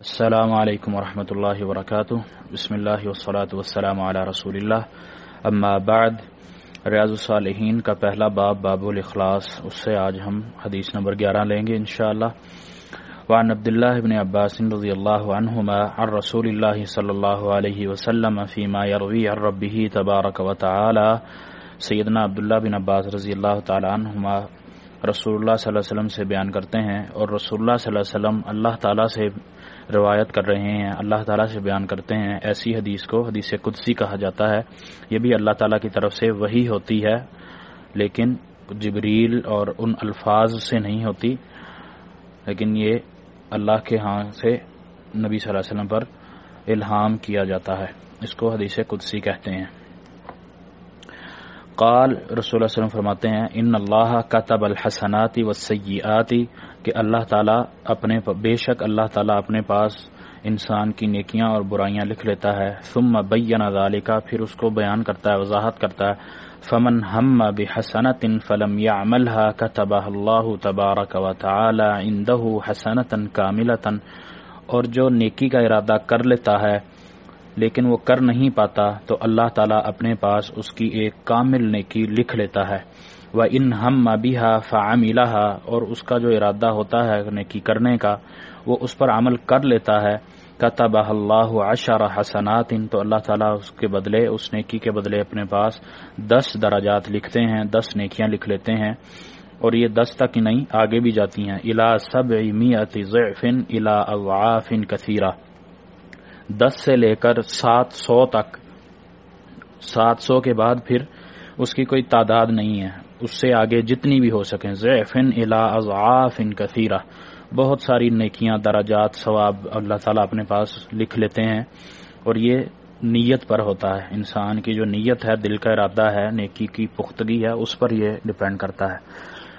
السلام علیکم ورحمۃ اللہ وبرکاتہ بسم اللہ وسلاۃ والسلام علی رسول اللہ اما بعد، ریاض الصالحین کا پہلا باب باب الاخلاص، اس سے آج ہم حدیث نمبر گیارہ لیں گے انشاءاللہ. وعن عبد الله بن عباس رضی اللہ عنہما عن رسول اللہ صلی اللہ علیہ وسلم فيما يروي عن ربه تبارک وتعالى سیدنا عبداللہ بن عباس رضی اللہ تعالی عنہما رسول اللہ صلی اللہ علیہ وسلم سے بیان کرتے ہیں اور رسول اللہ صلی اللہ علیہ وسلم اللہ تعالی سے روایت کر رہے ہیں، اللہ تعالیٰ سے بیان کرتے ہیں۔ ایسی حدیث کو، حدیث قدسی کہا جاتا ہے۔ یہ بھی اللہ تعالیٰ کی طرف سے وہی ہوتی ہے، لیکن جبریل اور ان الفاظ سے نہیں ہوتی۔ لیکن یہ اللہ کے ہاں سے نبی صلی اللہ علیہ وسلم پر الہام کیا جاتا ہے۔ اس کو حدیث قدسی کہتے ہیں۔ قال رسول اللہ علیہ وسلم فرماتے ہیں، ان اللہ کتب الحسناتی و سیاتی کہ اللہ تعالیٰ اپنے بے شک اللہ تعالیٰ اپنے پاس انسان کی نیکیاں اور برائیاں لکھ لیتا ہے۔ ثم بین ذالکا پھر اس کو بیان کرتا ہے، وضاحت کرتا ہے۔ فمن ہم بحسنت فلم یعملها كتبہ اللہ تبارک و تعالی عنده حسنتا کاملتا اور جو نیکی کا ارادہ کر لیتا ہے لیکن وہ کر نہیں پاتا تو اللہ تعالیٰ اپنے پاس اس کی ایک کامل نیکی لکھ لیتا ہے۔ وہ ان ہم مبیحا فعاملہ اور اس کا جو ارادہ ہوتا ہے نیکی کرنے کا، وہ اس پر عمل کر لیتا ہے۔ کتب اللہ عشر حسنات تو اللہ تعالیٰ اس کے بدلے، اس نیکی کے بدلے اپنے پاس دس دراجات لکھتے ہیں، دس نیکیاں لکھ لیتے ہیں۔ اور یہ دس تک ہی نہیں، آگے بھی جاتی ہیں۔ الا سب میت ضعفن الا اوعافن کثیرہ دس سے لے کر سات سو تک۔ سات سو کے بعد پھر اس کی کوئی تعداد نہیں ہے۔ اس سے آگے جتنی بھی ہو سکیں۔ ضعفن الا اضعافن کثیرہ۔ بہت ساری نیکیاں، درجات، ثواب اللہ تعالیٰ اپنے پاس لکھ لیتے ہیں۔ اور یہ نیت پر ہوتا ہے۔ انسان کی جو نیت ہے، دل کا ارادہ ہے، نیکی کی پختگی ہے، اس پر یہ ڈپینڈ کرتا ہے۔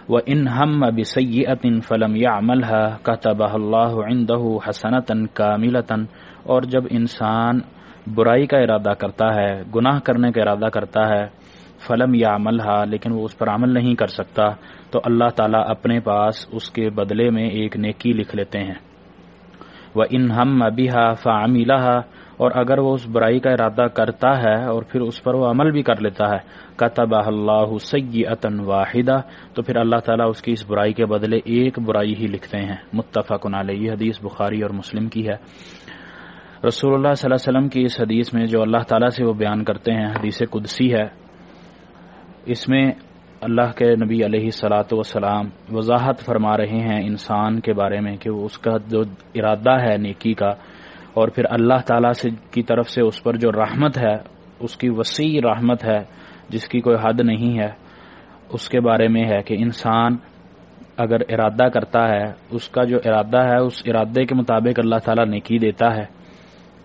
وہ ان ہم بسیت فلم یا عمل ہے کا تباہ اللہ عندہ حسنتاً کاملتاً اور جب انسان برائی کا ارادہ کرتا ہے، گناہ کرنے کا ارادہ کرتا ہے، فلم یا عمل ہا لیکن وہ اس پر عمل نہیں کر سکتا، تو اللہ تعالیٰ اپنے پاس اس کے بدلے میں ایک نیکی لکھ لیتے ہیں۔ وہ ان ہم ابھی فعاملہ اور اگر وہ اس برائی کا ارادہ کرتا ہے اور پھر اس پر وہ عمل بھی کر لیتا ہے۔ کتب اللہ سیئتن واحدہ، تو پھر اللہ تعالیٰ اس کی اس برائی کے بدلے ایک برائی ہی لکھتے ہیں۔ متفق علیہ، یہ حدیث بخاری اور مسلم کی ہے۔ رسول اللہ صلی اللہ علیہ وسلم کی اس حدیث میں جو اللہ تعالیٰ سے وہ بیان کرتے ہیں، حدیث قدسی ہے۔ اس میں اللہ کے نبی علیہ سلاۃ وسلام وضاحت فرما رہے ہیں انسان کے بارے میں کہ وہ اس کا جو ارادہ ہے نیکی کا، اور پھر اللہ تعالیٰ سے کی طرف سے اس پر جو رحمت ہے، اس کی وسیع رحمت ہے، جس کی کوئی حد نہیں ہے، اس کے بارے میں ہے کہ انسان اگر ارادہ کرتا ہے، اس کا جو ارادہ ہے، اس ارادے کے مطابق اللہ تعالیٰ نیکی دیتا ہے۔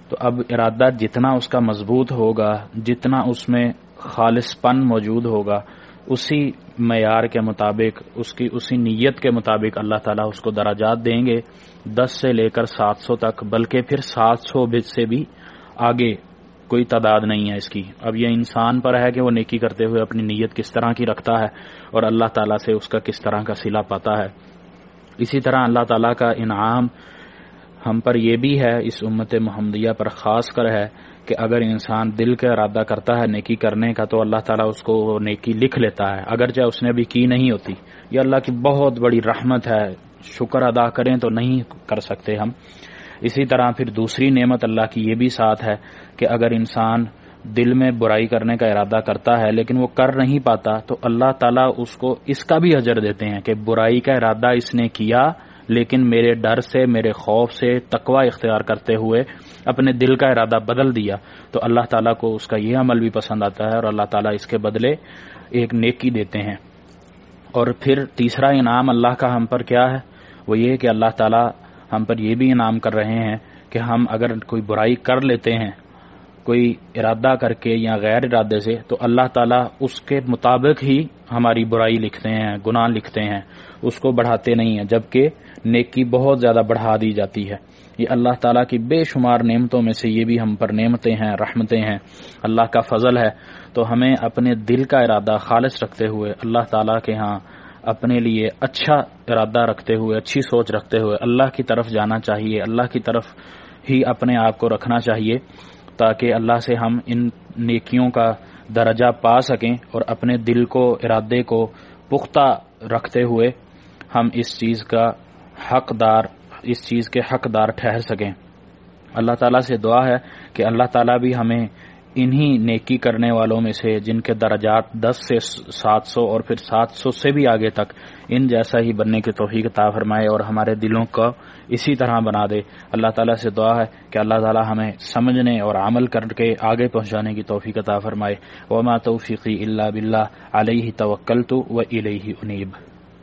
تو اب ارادہ جتنا اس کا مضبوط ہوگا، جتنا اس میں خالص پن موجود ہوگا، اسی معیار کے مطابق، اس کی، اسی نیت کے مطابق اللہ تعالیٰ اس کو دراجات دیں گے، دس سے لے کر سات سو تک، بلکہ پھر سات سو بج سے بھی آگے کوئی تعداد نہیں ہے اس کی۔ اب یہ انسان پر ہے کہ وہ نیکی کرتے ہوئے اپنی نیت کس طرح کی رکھتا ہے اور اللہ تعالیٰ سے اس کا کس طرح کا سلا پاتا ہے۔ اسی طرح اللہ تعالیٰ کا انعام ہم پر یہ بھی ہے، اس امت محمدیہ پر خاص کر ہے کہ اگر انسان دل کا ارادہ کرتا ہے نیکی کرنے کا، تو اللہ تعالیٰ اس کو نیکی لکھ لیتا ہے۔ اگرچہ اس نے بھی کی نہیں ہوتی، یہ اللہ کی بہت بڑی رحمت ہے۔ شکر ادا کریں تو نہیں کر سکتے ہم۔ اسی طرح پھر دوسری نعمت اللہ کی یہ بھی ساتھ ہے کہ اگر انسان دل میں برائی کرنے کا ارادہ کرتا ہے لیکن وہ کر نہیں پاتا، تو اللہ تعالیٰ اس کو اس کا بھی اجر دیتے ہیں کہ برائی کا ارادہ اس نے کیا لیکن میرے ڈر سے، میرے خوف سے تقوا اختیار کرتے ہوئے اپنے دل کا ارادہ بدل دیا۔ تو اللہ تعالیٰ کو اس کا یہ عمل بھی پسند آتا ہے اور اللہ تعالیٰ اس کے بدلے ایک نیکی دیتے ہیں۔ اور پھر تیسرا انعام اللہ کا ہم پر کیا ہے؟ وہ یہ کہ اللہ تعالیٰ ہم پر یہ بھی انعام کر رہے ہیں کہ ہم اگر کوئی برائی کر لیتے ہیں کوئی ارادہ کر کے یا غیر ارادے سے، تو اللہ تعالیٰ اس کے مطابق ہی ہماری برائی لکھتے ہیں، گناہ لکھتے ہیں، اس کو بڑھاتے نہیں ہیں، جبکہ نیکی بہت زیادہ بڑھا دی جاتی ہے۔ یہ اللہ تعالیٰ کی بے شمار نعمتوں میں سے یہ بھی ہم پر نعمتیں ہیں، رحمتیں ہیں۔ اللہ کا فضل ہے۔ تو ہمیں اپنے دل کا ارادہ خالص رکھتے ہوئے، اللہ تعالیٰ کے ہاں اپنے لیے اچھا ارادہ رکھتے ہوئے، اچھی سوچ رکھتے ہوئے، اللہ کی طرف جانا چاہیے، اللہ کی طرف ہی اپنے آپ کو رکھنا چاہیے۔ تاکہ اللہ سے ہم ان نیکیوں کا درجہ پا سکیں اور اپنے دل کو، ارادے کو پختہ رکھتے ہوئے ہم اس چیز کا حقدار، اس چیز کے حقدار ٹھہر سکیں۔ اللہ تعالیٰ سے دعا ہے کہ اللہ تعالیٰ بھی ہمیں انہی نیکی کرنے والوں میں سے، جن کے درجات دس سے سات سو اور پھر سات سو سے بھی آگے تک ان جیسا ہی بننے کی توفیق عطا فرمائے اور ہمارے دلوں کو اسی طرح بنا دے۔ اللہ تعالیٰ سے دعا ہے کہ اللہ تعالیٰ ہمیں سمجھنے اور عمل کر کے آگے پہنچانے کی توفیق عطا فرمائے۔ وما توفیقی اللہ بلّہ علیہ توکل تو و علیہ انیب